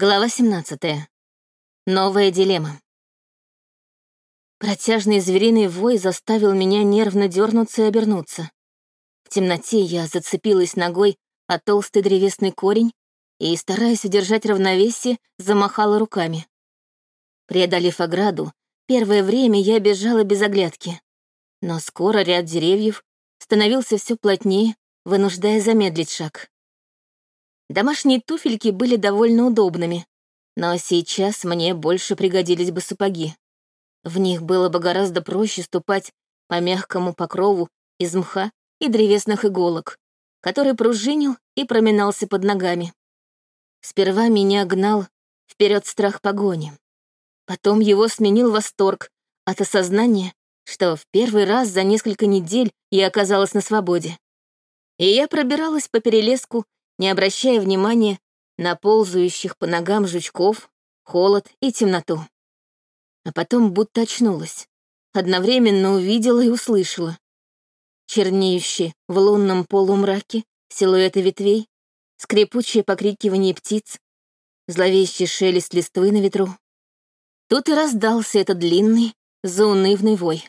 Глава 17. Новая дилемма. Протяжный звериный вой заставил меня нервно дернуться и обернуться. В темноте я зацепилась ногой о толстый древесный корень и, стараясь удержать равновесие, замахала руками. Преодолев ограду, первое время я бежала без оглядки. Но скоро ряд деревьев становился все плотнее, вынуждая замедлить шаг. Домашние туфельки были довольно удобными, но сейчас мне больше пригодились бы сапоги. В них было бы гораздо проще ступать по мягкому покрову из мха и древесных иголок, который пружинил и проминался под ногами. Сперва меня гнал вперед страх погони. Потом его сменил восторг от осознания, что в первый раз за несколько недель я оказалась на свободе. И я пробиралась по перелеску не обращая внимания на ползающих по ногам жучков, холод и темноту. А потом будто очнулась. Одновременно увидела и услышала. Чернеющие в лунном полумраке силуэты ветвей, скрипучее покрикивание птиц, зловещий шелест листвы на ветру. Тут и раздался этот длинный, заунывный вой.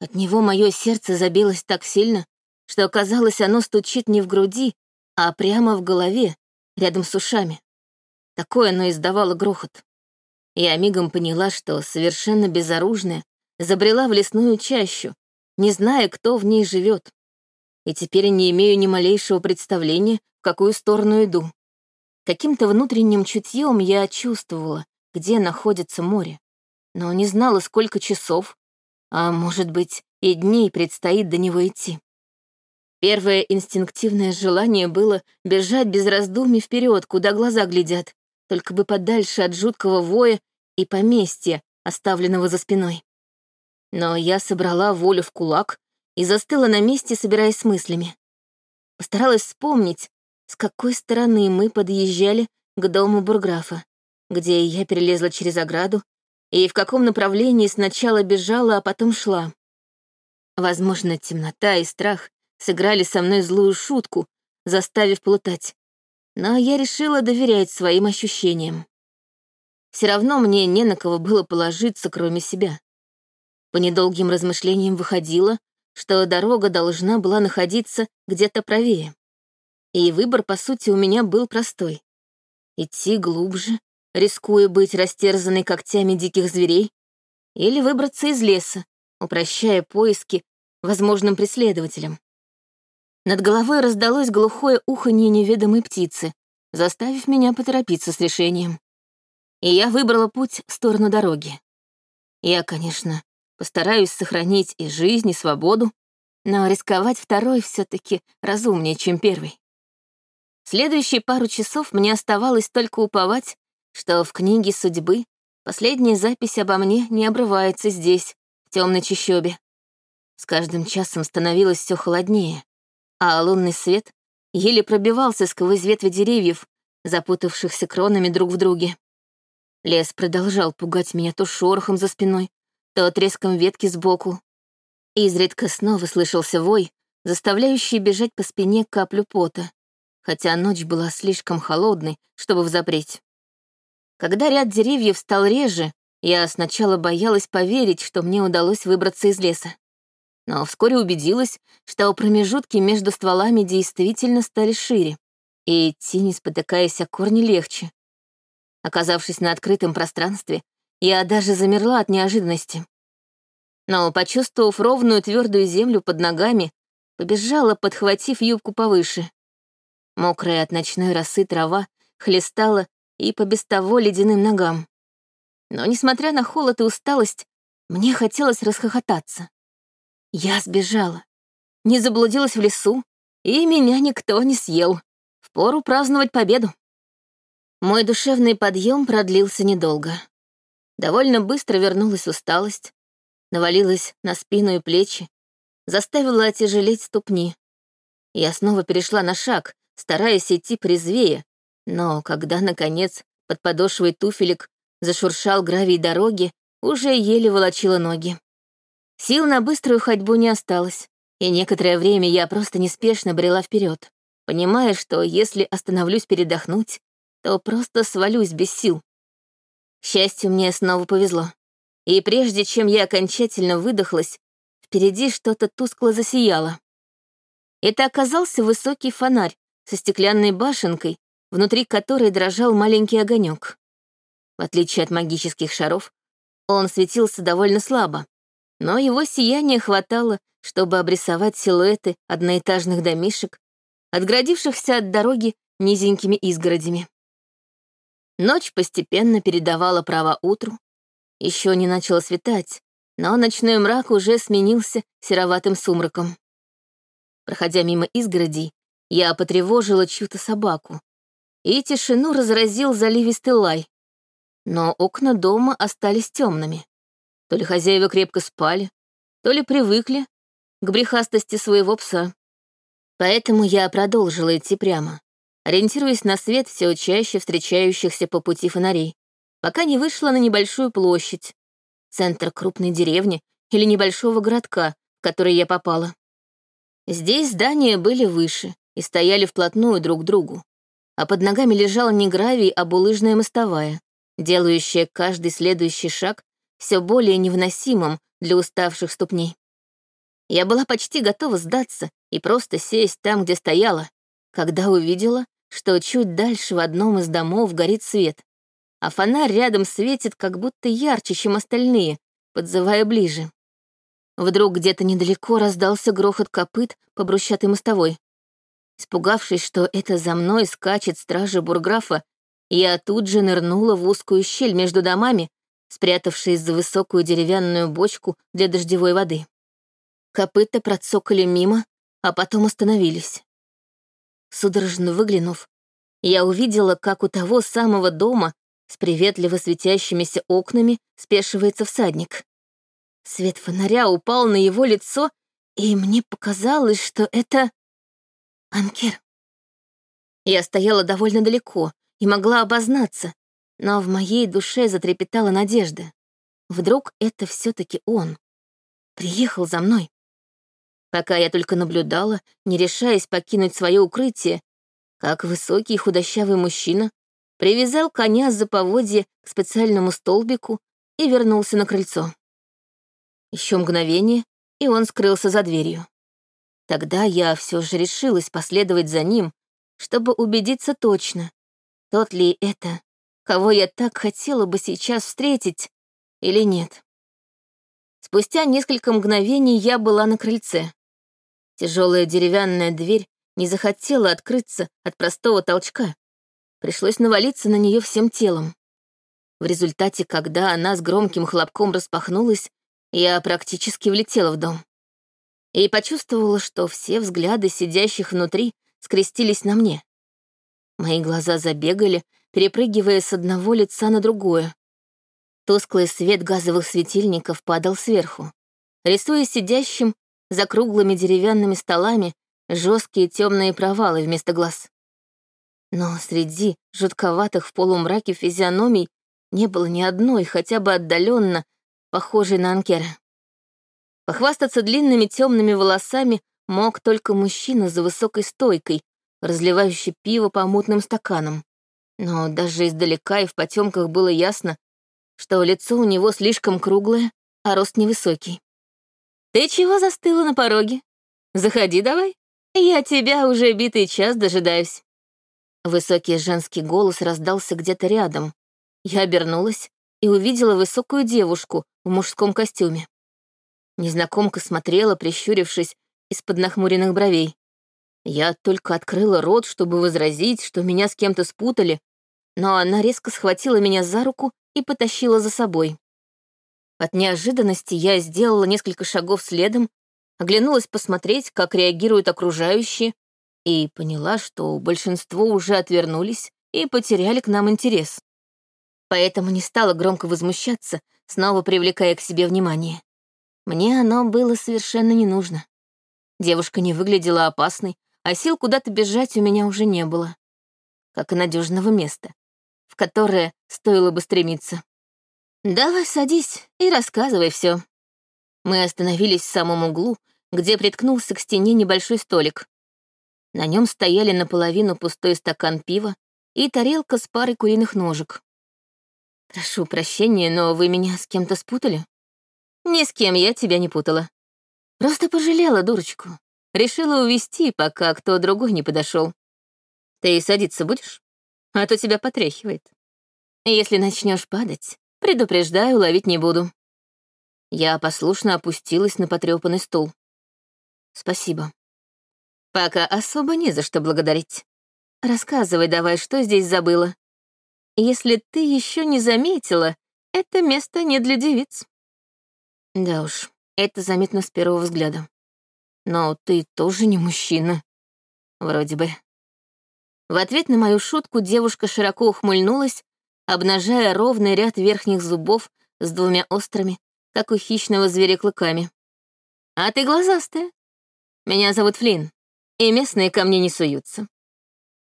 От него мое сердце забилось так сильно, что, казалось, оно стучит не в груди, а прямо в голове, рядом с ушами. Такое оно издавало грохот. Я мигом поняла, что совершенно безоружная забрела в лесную чащу, не зная, кто в ней живет. И теперь не имею ни малейшего представления, в какую сторону иду. Каким-то внутренним чутьем я чувствовала, где находится море, но не знала, сколько часов, а может быть, и дней предстоит до него идти. Первое инстинктивное желание было бежать без раздумий вперед, куда глаза глядят, только бы подальше от жуткого воя и поместья, оставленного за спиной. Но я собрала волю в кулак и застыла на месте, собираясь с мыслями. Постаралась вспомнить, с какой стороны мы подъезжали к дому бурграфа, где я перелезла через ограду, и в каком направлении сначала бежала, а потом шла. Возможно, темнота и страх сыграли со мной злую шутку, заставив плутать. Но я решила доверять своим ощущениям. Все равно мне не на кого было положиться, кроме себя. По недолгим размышлениям выходило, что дорога должна была находиться где-то правее. И выбор, по сути, у меня был простой. Идти глубже, рискуя быть растерзанной когтями диких зверей, или выбраться из леса, упрощая поиски возможным преследователям. Над головой раздалось глухое уханье неведомой птицы, заставив меня поторопиться с решением. И я выбрала путь в сторону дороги. Я, конечно, постараюсь сохранить и жизнь, и свободу, но рисковать второй все таки разумнее, чем первый. Следующие пару часов мне оставалось только уповать, что в книге судьбы последняя запись обо мне не обрывается здесь, в темной чащобе. С каждым часом становилось все холоднее, а лунный свет еле пробивался сквозь ветви деревьев, запутавшихся кронами друг в друге. Лес продолжал пугать меня то шорохом за спиной, то треском ветки сбоку. Изредка снова слышался вой, заставляющий бежать по спине каплю пота, хотя ночь была слишком холодной, чтобы взапреть. Когда ряд деревьев стал реже, я сначала боялась поверить, что мне удалось выбраться из леса но вскоре убедилась, что промежутки между стволами действительно стали шире, и идти, не спотыкаясь о корни, легче. Оказавшись на открытом пространстве, я даже замерла от неожиданности. Но, почувствовав ровную твердую землю под ногами, побежала, подхватив юбку повыше. Мокрая от ночной росы трава хлестала и по без того ледяным ногам. Но, несмотря на холод и усталость, мне хотелось расхохотаться. Я сбежала, не заблудилась в лесу, и меня никто не съел. Впору праздновать победу. Мой душевный подъем продлился недолго. Довольно быстро вернулась усталость, навалилась на спину и плечи, заставила отяжелеть ступни. Я снова перешла на шаг, стараясь идти призвее, но когда, наконец, под подошвой туфелек зашуршал гравий дороги, уже еле волочила ноги. Сил на быструю ходьбу не осталось, и некоторое время я просто неспешно брела вперед, понимая, что если остановлюсь передохнуть, что просто свалюсь без сил. К счастью, мне снова повезло. И прежде чем я окончательно выдохлась, впереди что-то тускло засияло. Это оказался высокий фонарь со стеклянной башенкой, внутри которой дрожал маленький огонек. В отличие от магических шаров, он светился довольно слабо, но его сияния хватало, чтобы обрисовать силуэты одноэтажных домишек, отгородившихся от дороги низенькими изгородями. Ночь постепенно передавала право утру. Еще не начало светать, но ночной мрак уже сменился сероватым сумраком. Проходя мимо изгородей, я потревожила чью-то собаку, и тишину разразил заливистый лай. Но окна дома остались темными. То ли хозяева крепко спали, то ли привыкли к брехастости своего пса. Поэтому я продолжила идти прямо, ориентируясь на свет все чаще встречающихся по пути фонарей, пока не вышла на небольшую площадь, центр крупной деревни или небольшого городка, в который я попала. Здесь здания были выше и стояли вплотную друг к другу, а под ногами лежал не гравий, а булыжная мостовая, делающая каждый следующий шаг все более невыносимым для уставших ступней. Я была почти готова сдаться и просто сесть там, где стояла, когда увидела, что чуть дальше в одном из домов горит свет, а фонарь рядом светит как будто ярче, чем остальные, подзывая ближе. Вдруг где-то недалеко раздался грохот копыт по брусчатой мостовой. Испугавшись, что это за мной скачет стража бурграфа, я тут же нырнула в узкую щель между домами, спрятавшись за высокую деревянную бочку для дождевой воды. Копыта процокали мимо, а потом остановились. Судорожно выглянув, я увидела, как у того самого дома с приветливо светящимися окнами спешивается всадник. Свет фонаря упал на его лицо, и мне показалось, что это... Анкер. Я стояла довольно далеко и могла обознаться, но в моей душе затрепетала надежда. Вдруг это все таки он. Приехал за мной. Пока я только наблюдала, не решаясь покинуть свое укрытие, как высокий худощавый мужчина привязал коня за поводье к специальному столбику и вернулся на крыльцо. Еще мгновение, и он скрылся за дверью. Тогда я все же решилась последовать за ним, чтобы убедиться точно, тот ли это, кого я так хотела бы сейчас встретить, или нет. Спустя несколько мгновений я была на крыльце. Тяжелая деревянная дверь не захотела открыться от простого толчка. Пришлось навалиться на нее всем телом. В результате, когда она с громким хлопком распахнулась, я практически влетела в дом. И почувствовала, что все взгляды сидящих внутри скрестились на мне. Мои глаза забегали, перепрыгивая с одного лица на другое. Тусклый свет газовых светильников падал сверху, рисуя сидящим за круглыми деревянными столами жесткие темные провалы вместо глаз. Но среди жутковатых в полумраке физиономий не было ни одной, хотя бы отдаленно похожий на Анкера. Похвастаться длинными темными волосами мог только мужчина за высокой стойкой, разливающий пиво по мутным стаканам. Но даже издалека и в потемках было ясно, что лицо у него слишком круглое, а рост невысокий. «Ты чего застыла на пороге? Заходи давай. Я тебя уже битый час дожидаюсь». Высокий женский голос раздался где-то рядом. Я обернулась и увидела высокую девушку в мужском костюме. Незнакомка смотрела, прищурившись из-под нахмуренных бровей. Я только открыла рот, чтобы возразить, что меня с кем-то спутали, но она резко схватила меня за руку и потащила за собой. От неожиданности я сделала несколько шагов следом, оглянулась посмотреть, как реагируют окружающие, и поняла, что большинство уже отвернулись и потеряли к нам интерес. Поэтому не стала громко возмущаться, снова привлекая к себе внимание. Мне оно было совершенно не нужно. Девушка не выглядела опасной, а сил куда-то бежать у меня уже не было. Как и надежного места, в которое стоило бы стремиться. «Давай садись и рассказывай все. Мы остановились в самом углу, где приткнулся к стене небольшой столик. На нем стояли наполовину пустой стакан пива и тарелка с парой куриных ножек. «Прошу прощения, но вы меня с кем-то спутали?» «Ни с кем я тебя не путала. Просто пожалела дурочку. Решила увести, пока кто другой не подошел. Ты садиться будешь? А то тебя потряхивает. Если начнешь падать, предупреждаю, ловить не буду». Я послушно опустилась на потрепанный стул. «Спасибо. Пока особо не за что благодарить. Рассказывай давай, что здесь забыла. Если ты еще не заметила, это место не для девиц». Да уж, это заметно с первого взгляда. Но ты тоже не мужчина. Вроде бы. В ответ на мою шутку девушка широко ухмыльнулась, обнажая ровный ряд верхних зубов с двумя острыми, как у хищного зверя клыками. «А ты глазастая. Меня зовут Флинн, и местные ко мне не суются.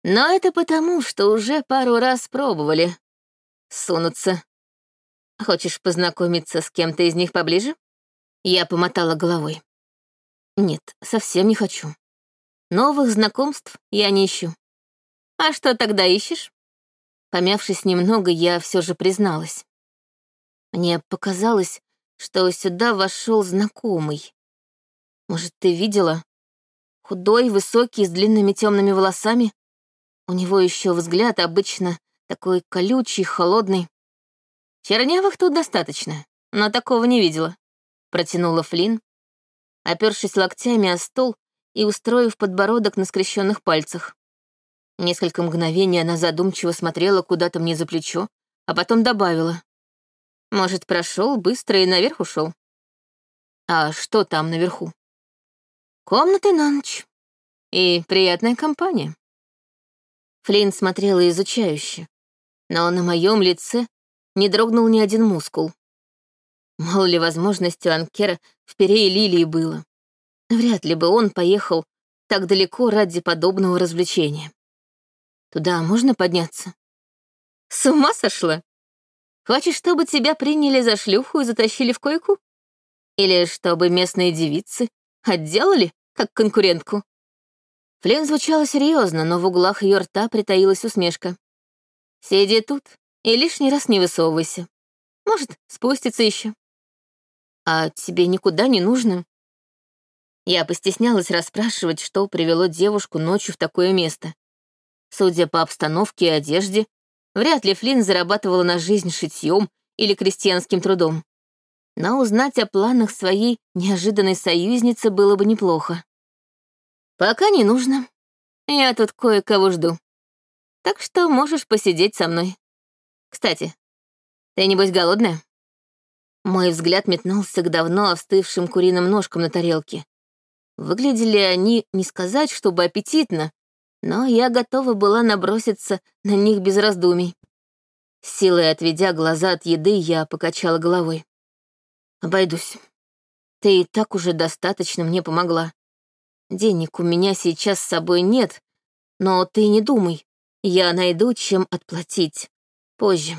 Но это потому, что уже пару раз пробовали сунуться. Хочешь познакомиться с кем-то из них поближе?» Я помотала головой. «Нет, совсем не хочу. Новых знакомств я не ищу. А что тогда ищешь?» Помявшись немного, я все же призналась. Мне показалось, что сюда вошел знакомый. Может, ты видела? Худой, высокий, с длинными темными волосами. У него еще взгляд обычно такой колючий, холодный. Чернявых тут достаточно, но такого не видела. Протянула Флин, опершись локтями о стол и устроив подбородок на скрещенных пальцах. Несколько мгновений она задумчиво смотрела куда-то мне за плечо, а потом добавила. Может, прошел быстро и наверх ушел. А что там наверху? Комнаты на ночь. И приятная компания. Флинн смотрела изучающе, но на моем лице не дрогнул ни один мускул. Мало ли возможностей у Анкера в Перее Лилии было. Вряд ли бы он поехал так далеко ради подобного развлечения. Туда можно подняться? С ума сошла? Хочешь, чтобы тебя приняли за шлюху и затащили в койку? Или чтобы местные девицы отделали, как конкурентку?» Флен звучала серьезно, но в углах ее рта притаилась усмешка. «Сиди тут и лишний раз не высовывайся. Может, спустится еще. А тебе никуда не нужно?» Я постеснялась расспрашивать, что привело девушку ночью в такое место. Судя по обстановке и одежде, Вряд ли Флинн зарабатывала на жизнь шитьем или крестьянским трудом. Но узнать о планах своей неожиданной союзницы было бы неплохо. Пока не нужно. Я тут кое-кого жду. Так что можешь посидеть со мной. Кстати, ты небось голодная? Мой взгляд метнулся к давно остывшим куриным ножкам на тарелке. Выглядели они, не сказать, чтобы аппетитно, но я готова была наброситься на них без раздумий. Силой отведя глаза от еды, я покачала головой. «Обойдусь. Ты и так уже достаточно мне помогла. Денег у меня сейчас с собой нет, но ты не думай, я найду, чем отплатить. Позже».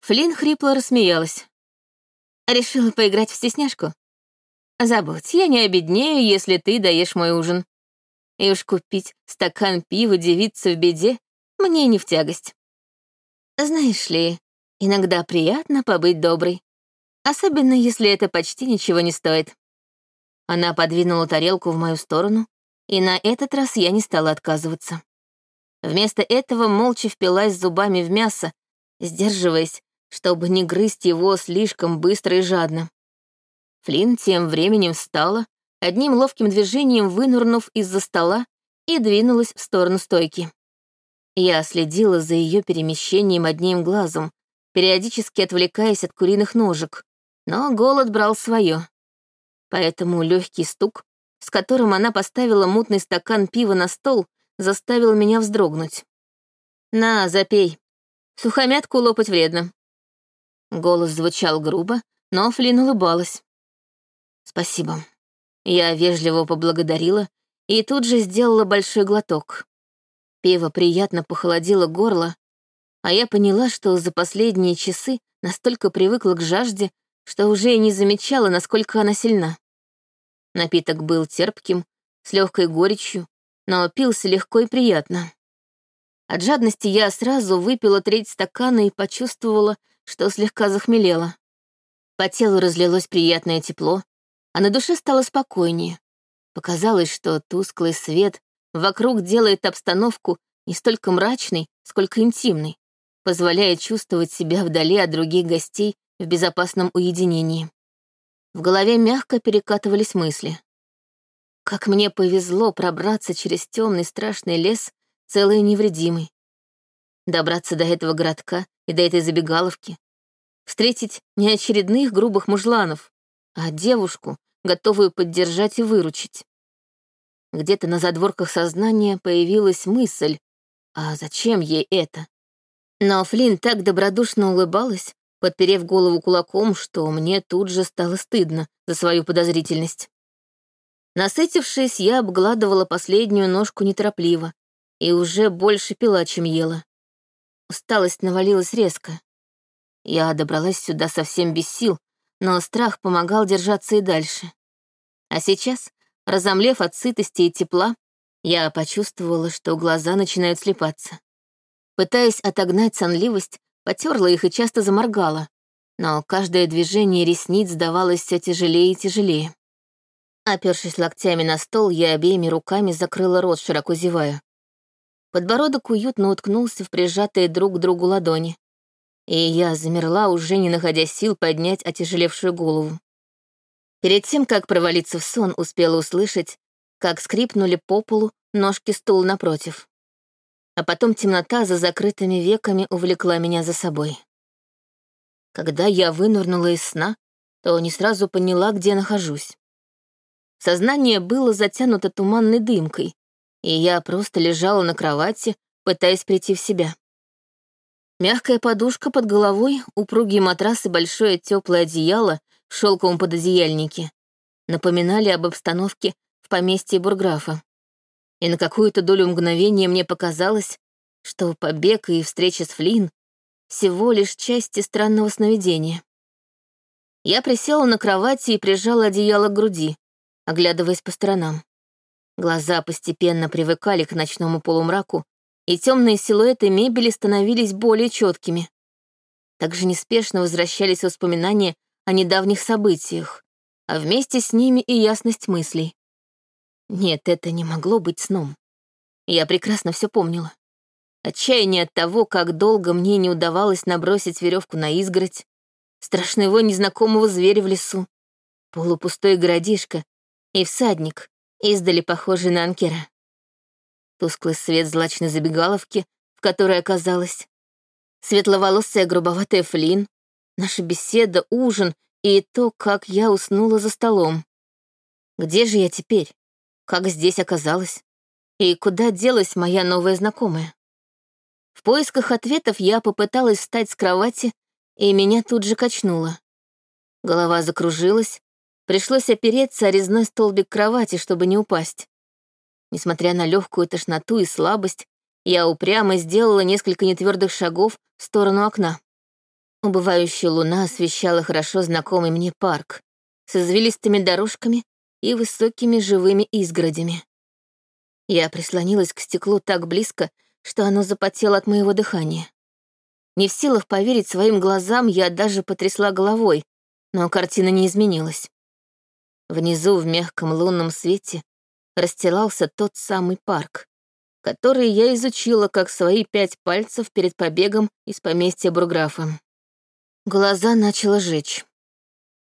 Флинн хрипло рассмеялась. «Решила поиграть в стесняшку? Забудь, я не обеднею, если ты даешь мой ужин. И уж купить стакан пива девице в беде мне не в тягость. Знаешь ли, иногда приятно побыть доброй, особенно если это почти ничего не стоит. Она подвинула тарелку в мою сторону, и на этот раз я не стала отказываться. Вместо этого молча впилась зубами в мясо, сдерживаясь, чтобы не грызть его слишком быстро и жадно. Флинн тем временем встала одним ловким движением вынурнув из-за стола и двинулась в сторону стойки. Я следила за ее перемещением одним глазом, периодически отвлекаясь от куриных ножек, но голод брал свое. Поэтому легкий стук, с которым она поставила мутный стакан пива на стол, заставил меня вздрогнуть. «На, запей. Сухомятку лопать вредно». Голос звучал грубо, но Флин улыбалась. «Спасибо», я вежливо поблагодарила и тут же сделала большой глоток. Пиво приятно похолодило горло, а я поняла, что за последние часы настолько привыкла к жажде, что уже и не замечала, насколько она сильна. Напиток был терпким, с легкой горечью, но пился легко и приятно. От жадности я сразу выпила треть стакана и почувствовала, что слегка захмелела. По телу разлилось приятное тепло, а на душе стало спокойнее. Показалось, что тусклый свет вокруг делает обстановку не столько мрачной, сколько интимной, позволяя чувствовать себя вдали от других гостей в безопасном уединении. В голове мягко перекатывались мысли. Как мне повезло пробраться через темный страшный лес целый и невредимый. Добраться до этого городка и до этой забегаловки. Встретить не очередных грубых мужланов, а девушку, готовую поддержать и выручить. Где-то на задворках сознания появилась мысль, а зачем ей это? Но Флинн так добродушно улыбалась, подперев голову кулаком, что мне тут же стало стыдно за свою подозрительность. Насытившись, я обгладывала последнюю ножку неторопливо и уже больше пила, чем ела. Усталость навалилась резко. Я добралась сюда совсем без сил, но страх помогал держаться и дальше. А сейчас, разомлев от сытости и тепла, я почувствовала, что глаза начинают слепаться. Пытаясь отогнать сонливость, потерла их и часто заморгала, но каждое движение ресниц давалось все тяжелее и тяжелее. Опершись локтями на стол, я обеими руками закрыла рот, широко зевая. Подбородок уютно уткнулся в прижатые друг к другу ладони, и я замерла, уже не находя сил поднять отяжелевшую голову. Перед тем, как провалиться в сон, успела услышать, как скрипнули по полу ножки стула напротив. А потом темнота за закрытыми веками увлекла меня за собой. Когда я вынырнула из сна, то не сразу поняла, где нахожусь. Сознание было затянуто туманной дымкой, и я просто лежала на кровати, пытаясь прийти в себя. Мягкая подушка под головой, упругий матрас и большое теплое одеяло в шелковом пододеяльнике напоминали об обстановке в поместье бурграфа. И на какую-то долю мгновения мне показалось, что побег и встреча с Флин всего лишь части странного сновидения. Я присела на кровати и прижала одеяло к груди, оглядываясь по сторонам. Глаза постепенно привыкали к ночному полумраку, и темные силуэты мебели становились более четкими. Также неспешно возвращались воспоминания о недавних событиях, а вместе с ними и ясность мыслей. Нет, это не могло быть сном. Я прекрасно все помнила. Отчаяние от того, как долго мне не удавалось набросить веревку на изгородь, страшный вой незнакомого зверя в лесу, полупустой городишко и всадник, издали похожий на анкера. Тусклый свет злачной забегаловки, в которой оказалась, светловолосая грубоватая Флин, наша беседа, ужин и то, как я уснула за столом. Где же я теперь? Как здесь оказалась? И куда делась моя новая знакомая? В поисках ответов я попыталась встать с кровати, и меня тут же качнуло. Голова закружилась, пришлось опереться о резной столбик кровати, чтобы не упасть. Несмотря на легкую тошноту и слабость, я упрямо сделала несколько нетвердых шагов в сторону окна. Убывающая луна освещала хорошо знакомый мне парк с извилистыми дорожками и высокими живыми изгородями. Я прислонилась к стеклу так близко, что оно запотело от моего дыхания. Не в силах поверить своим глазам, я даже потрясла головой, но картина не изменилась. Внизу, в мягком лунном свете, расстилался тот самый парк, который я изучила как свои пять пальцев перед побегом из поместья Бурграфа. Глаза начало жечь.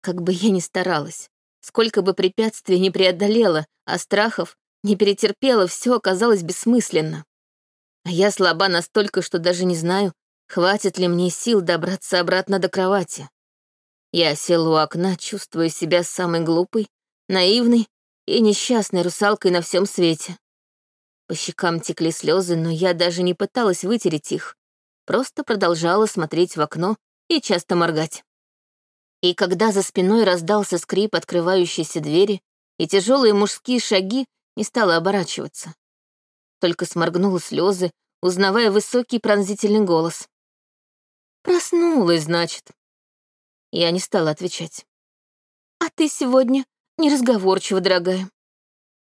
Как бы я ни старалась, сколько бы препятствий не преодолела, а страхов не перетерпела, все оказалось бессмысленно. А я слаба настолько, что даже не знаю, хватит ли мне сил добраться обратно до кровати. Я села у окна, чувствуя себя самой глупой, наивной и несчастной русалкой на всем свете. По щекам текли слезы, но я даже не пыталась вытереть их, просто продолжала смотреть в окно и часто моргать. И когда за спиной раздался скрип открывающейся двери и тяжелые мужские шаги, не стала оборачиваться. Только сморгнула слезы, узнавая высокий пронзительный голос. «Проснулась, значит». Я не стала отвечать. «А ты сегодня неразговорчива, дорогая».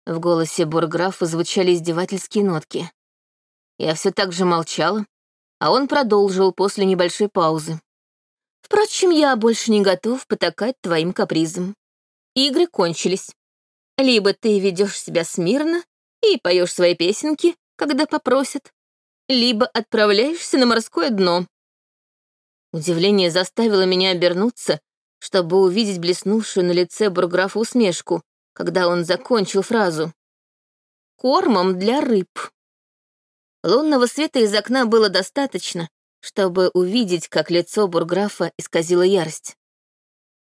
В голосе бурграфа звучали издевательские нотки. Я все так же молчала, а он продолжил после небольшой паузы. Впрочем, я больше не готов потакать твоим капризам. Игры кончились. Либо ты ведешь себя смирно и поешь свои песенки, когда попросят, либо отправляешься на морское дно. Удивление заставило меня обернуться, чтобы увидеть блеснувшую на лице бурграфа усмешку, когда он закончил фразу. «Кормом для рыб». Лунного света из окна было достаточно, чтобы увидеть, как лицо бурграфа исказило ярость.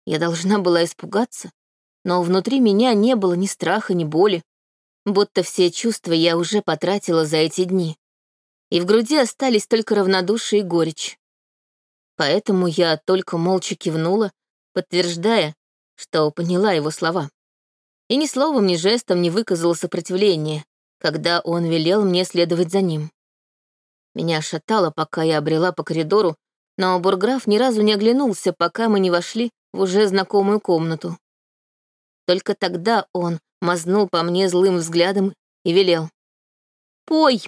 Я должна была испугаться, но внутри меня не было ни страха, ни боли, будто все чувства я уже потратила за эти дни. И в груди остались только равнодушие и горечь. Поэтому я только молча кивнула, подтверждая, что поняла его слова. И ни словом, ни жестом не выказала сопротивления, когда он велел мне следовать за ним. Меня шатало, пока я обрела по коридору, но бурграф ни разу не оглянулся, пока мы не вошли в уже знакомую комнату. Только тогда он мазнул по мне злым взглядом и велел. «Пой!»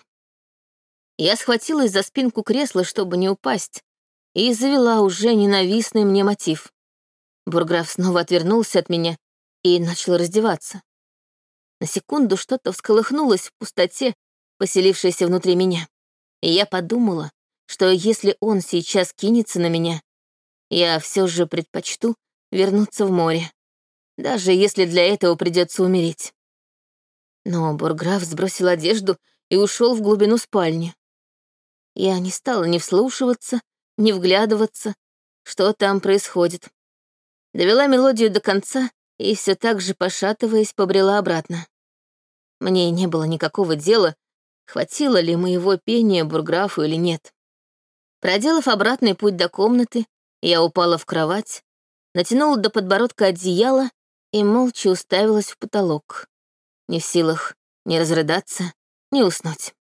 Я схватилась за спинку кресла, чтобы не упасть, и завела уже ненавистный мне мотив. Бурграф снова отвернулся от меня и начал раздеваться. На секунду что-то всколыхнулось в пустоте, поселившейся внутри меня. И я подумала, что если он сейчас кинется на меня, я все же предпочту вернуться в море, даже если для этого придется умереть. Но Бурграф сбросил одежду и ушел в глубину спальни. Я не стала ни вслушиваться, ни вглядываться, что там происходит. Довела мелодию до конца и все так же, пошатываясь, побрела обратно. Мне не было никакого дела, хватило ли моего пения бурграфу или нет. Проделав обратный путь до комнаты, я упала в кровать, натянула до подбородка одеяло и молча уставилась в потолок. Не в силах ни разрыдаться, ни уснуть.